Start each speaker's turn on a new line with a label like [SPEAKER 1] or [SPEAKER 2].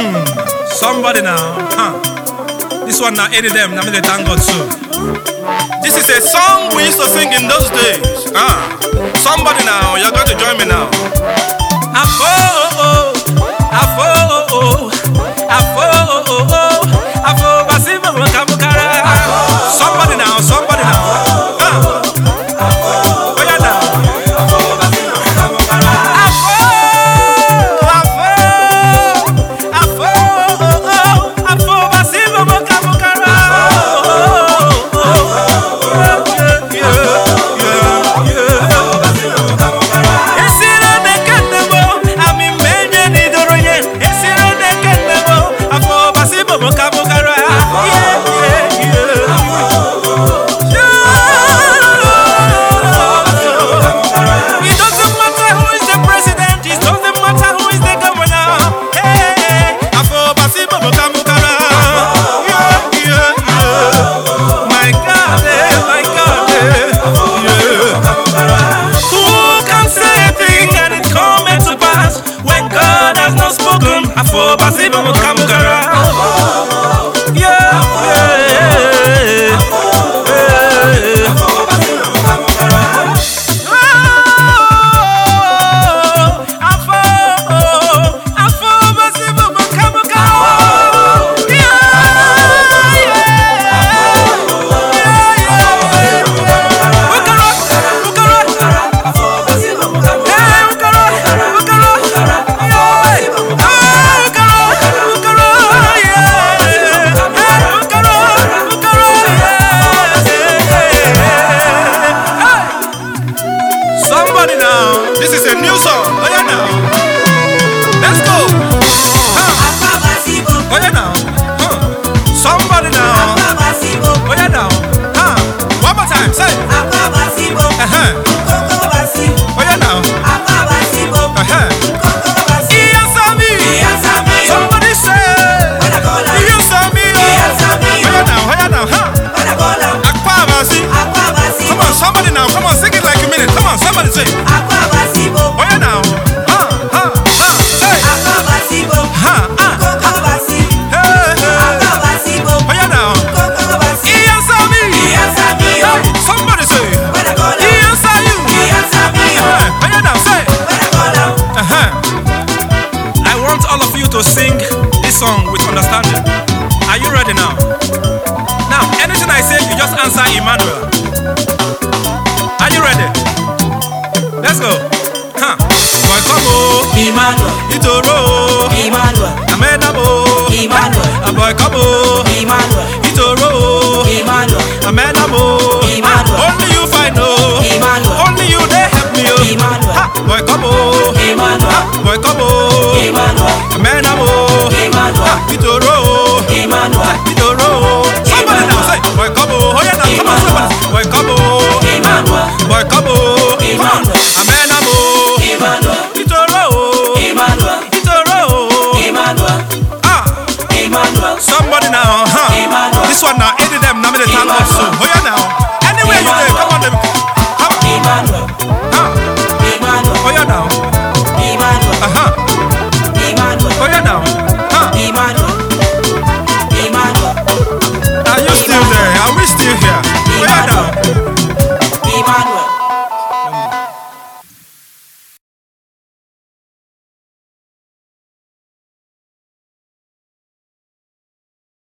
[SPEAKER 1] Mm, somebody now. Huh. This one now, any them. I me they thank God too. This is a song we used to sing in those days. Huh. Somebody now, you're going to join me now. Ah, oh, oh. oh. fo basi bongo kamukara. Emmanuel. Are you ready now? Now, anything I say, you just answer Emmanuel. Are you ready? Let's go. Huh. Boy, come.
[SPEAKER 2] Emmanuel.
[SPEAKER 1] Itoro.
[SPEAKER 2] Emmanuel.
[SPEAKER 1] Amedabo.
[SPEAKER 2] Emmanuel.
[SPEAKER 1] A boy, come.